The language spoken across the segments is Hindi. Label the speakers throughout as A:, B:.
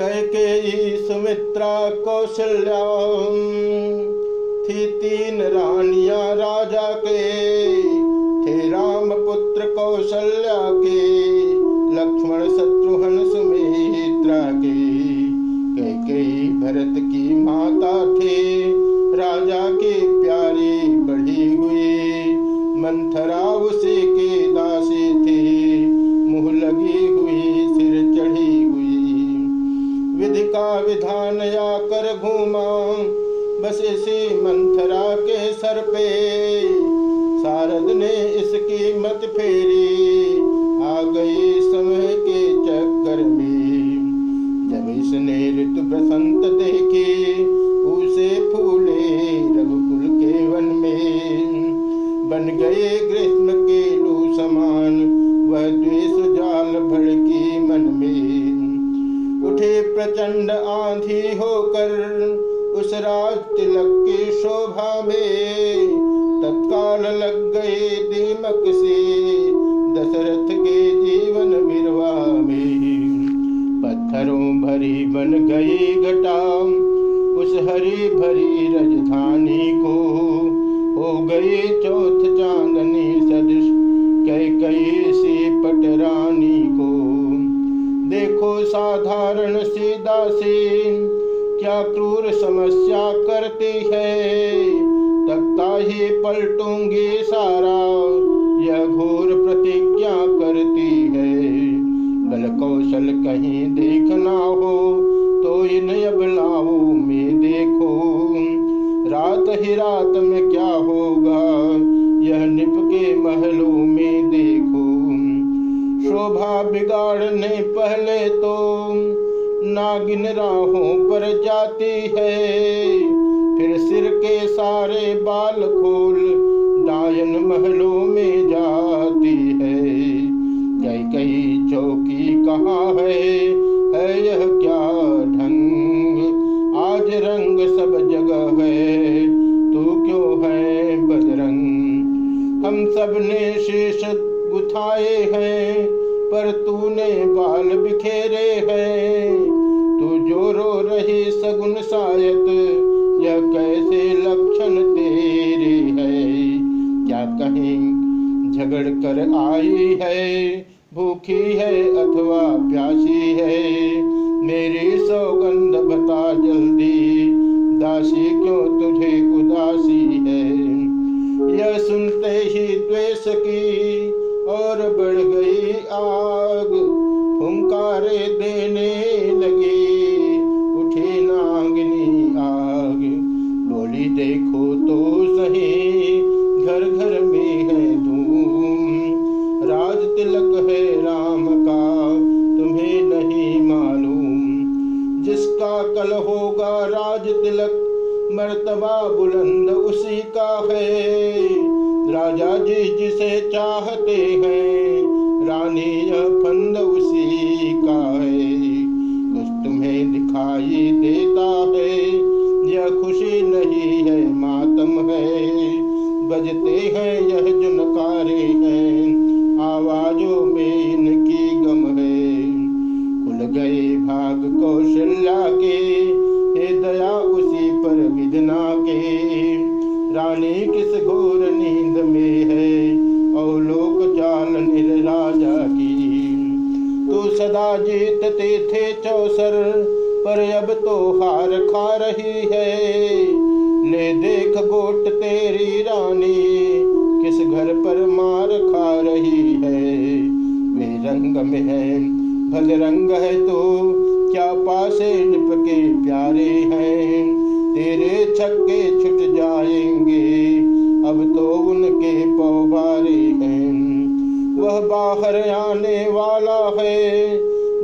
A: कैकेयी सुमित्रा कौशल्या, थी तीन रानियाँ राजा के, थे राम पुत्र कौशल्या के, लक्ष्मण शत्रुघ्न सुमित्रा के। कैकेयी भरत की माता थे, राजा के प्यारी बढ़ी हुई, मंथरा ऋतु बन गई घटा उस हरी भरी राजधानी को। हो गई चौथ चांदनी सदृश, कई कई सी पटरानी को। देखो साधारण सी दासी क्या क्रूर समस्या करती है। तख्ता ही पलटूँगी सारा, यह घोर प्रतिज्ञा करती है। बल कौशल कहीं देखना रात में क्या होगा? यह निप के महलों में देखो। शोभा बिगाड़ने पहले तो नागिन राहों पर जाती है। फिर सिर के सारे बाल खोल डायन महलों में जाती है। कई कई चौकी कहाँ है? गुथाए हैं, पर तूने बाल बिखेरे हैं। तू जो रो रही सगुन शायद यह कैसे लक्षण तेरे है? क्या कहीं, झगड़ कर आई है, भूखी है अथवा प्यासी है? मेरी सौगंध बता जल्दी, दासी क्यों तुझे उदासी है? यह सुनते ही द्वेष की मर्तबा बुलंद उसी का है। राजा जी जिसे चाहते हैं, रानी फंद उसी का है। कुछ तुम्हें दिखाई देता है, यह खुशी नहीं है, मातम है। बजते हैं यह जुनकारे हैं, आवाजों में इनकी गम है। खुल गए भाग कौशल्या के, हे दया रानी किस घोर नींद में है, और लोक चाल निर राजा की तू सदा जीतते थे चौसर, पर अब तो हार खा रही है। ले देख गोट तेरी रानी, किस घर पर मार खा रही है। वे रंग में है भद रंग है तो क्या पासे निपके प्यारे हैं। तेरे छक्के छुट जाएँगे। अब तो उनके पौबारे हैं। वह बाहर आने वाला है,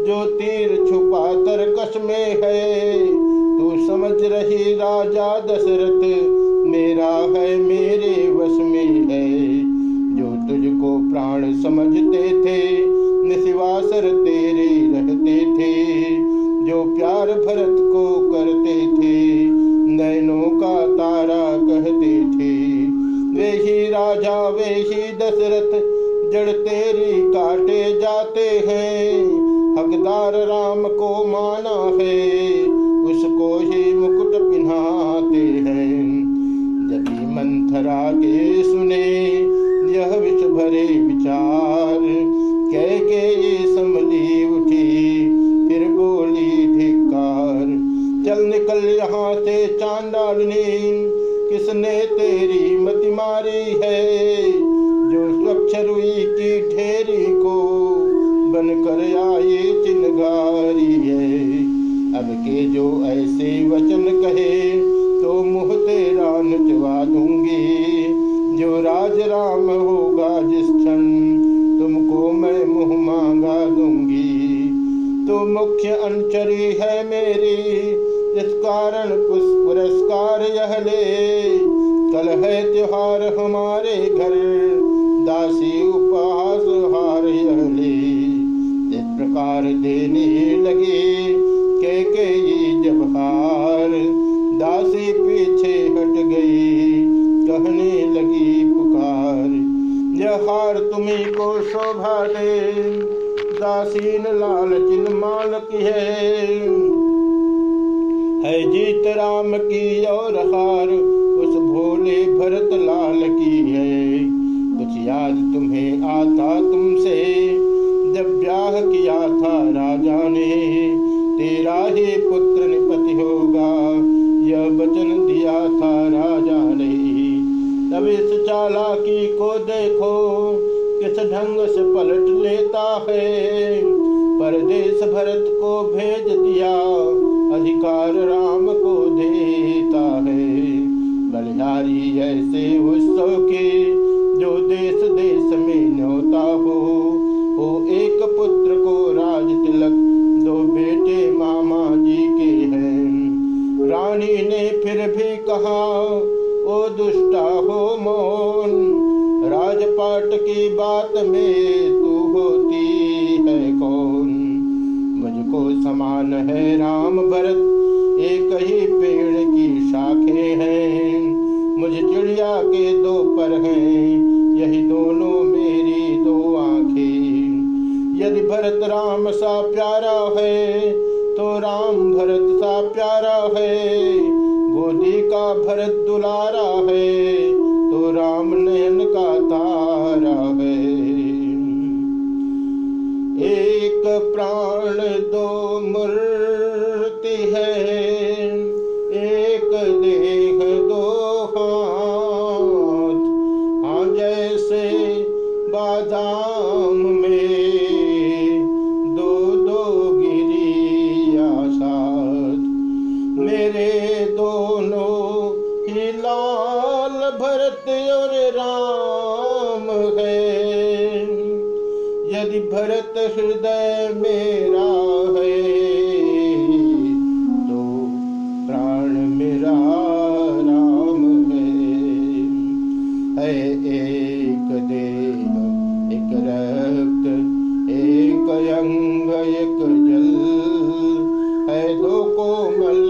A: जो तीर छुपा तरकश में है। तू समझ रही राजा दशरथ, मेरा है मेरे वश में है। जो तुझको प्राण समझते थे निशिवासर तेरे रहते थे। जो प्यार भरत राजा वे ही दशरथ, जड़ तेरी काटे जाते हैं। हकदार राम को माना है, उसको ही मुकुट पिन्हाते हैं। यदि मंथरा के सुने, यह विष भरे विचार। कह के ये संभली उठी, फिर बोली धिकार चल निकल यहाँ से चांडालनी किसने तेरी मत मारी है, जो स्वच्छ रुई की ठेरी को बन कर आए चिन्हगारी है। अब के जो ऐसे वचन कहे राम की और हार, उस भोले भरत लाल की है। कुछ याद तुम्हें आता तुमसे, जब ब्याह किया था राजा ने। तेरा ही पुत्र निपति होगा, यह वचन दिया था राजा ने। तब इस चालाकी को देखो, किस ढंग से पलट लेता है। परदेश भरत को भेज दिया, अधिकार ऐसे उत्सव एक प्राण दो मूर्ति है, एक देह दो हाथ। हाँ जैसे बादाम में दो दो गिरिया साथ। मेरे दोनों ही लाल, भरत और राम है। यदि भरत हृदय मेरा है तो प्राण मेरा राम है। है एक देह एक रक्त, एक अंग, एक जल। है दो कोमल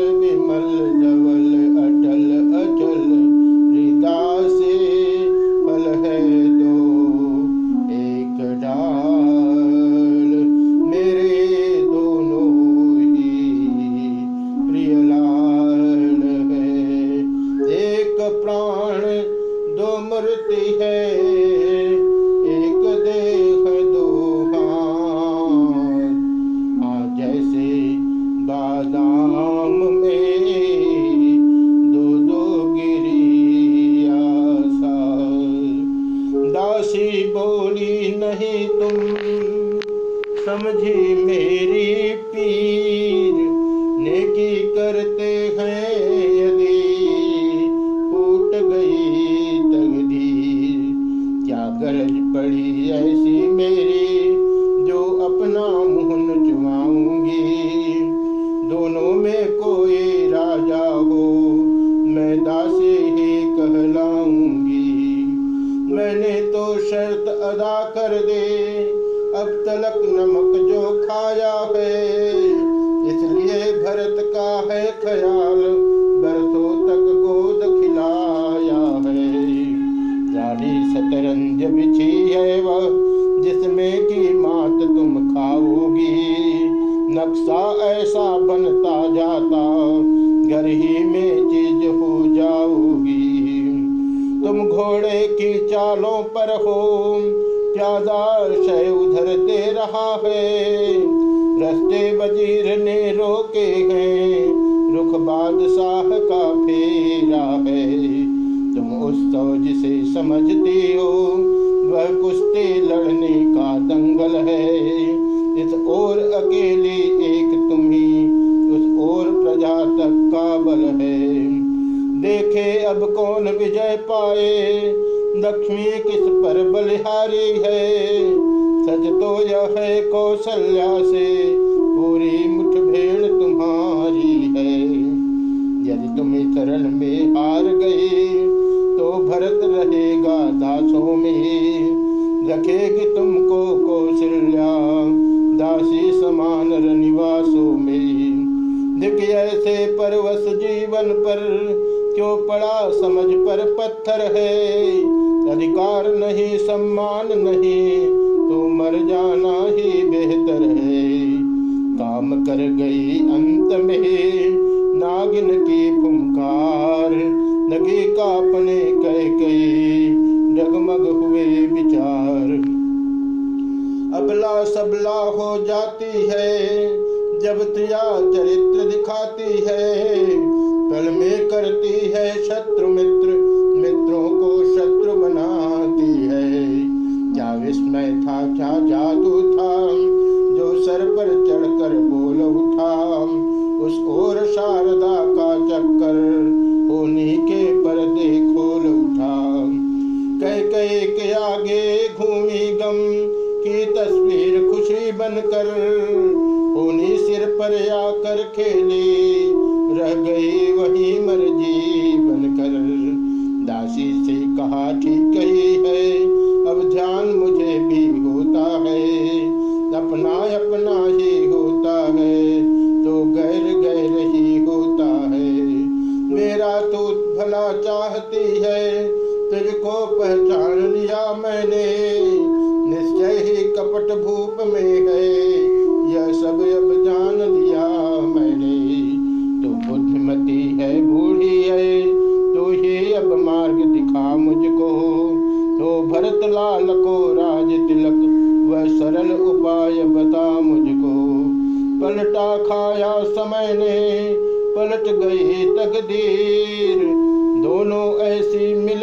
A: भरत का है ख्याल बरसों तक गोद खिलाया है। रानी शतरंज बिछी है वह, जिसमें की मात तुम खाओगी। नक्शा ऐसा बनता जाता, घर ही में चीज़ हो जाओगी। तुम घोड़े की चालों पर हो प्यादा उधर दे रहा है? रस्ते वज़ीर ने रोके हैं। रुख बादशाह का फेरा है। तुम उत्सव जिसे समझते हो, वह कुश्ती लड़ने का दंगल है। इस ओर अकेले एक तुम्ही उस ओर प्रजा तक का बल है। देखे अब कौन विजय पाए, लक्ष्मी किस पर बलिहारी है। सच तो यह है कौशल्या से पूरी मुठभेड़ तुम्हारी है। यदि तुम शरण में हार गए तो भरत रहेगा दासों में। रखेगी तुमको कौशल्या, दासी समान निवासों में। दिख ऐसे परवश जीवन पर, क्यों पड़ा समझ पर पत्थर है। अधिकार नहीं, सम्मान नहीं तो मर जाना ही बेहतर है। कर गई अंत में। नागिन की फुंकार लगी कापने कह कई डगमग हुए विचार। अबला सबला हो जाती है, जब त्रिया चरित्र दिखाती है। पल में करती है शत्रु मित्र, मित्रों को शत्रु बनाती है। क्या विस्मय था, क्या शारदा का चक्कर होनी के पर्दे खोल उठा। कह कह के आगे घूमी गम की तस्वीर खुशी बनकर होनी सिर पर आकर खेले। रह गई वही मर्ज़ी बनकर। दासी से कहा, ठीक कही है, अब ध्यान मुझे भी होता है। अपना अपना तो भरत लाल को राज तिलक, वह सरल उपाय बता मुझको। पलटा खाया समय ने, पलट गई तकदीर। दोनों ऐसी मिल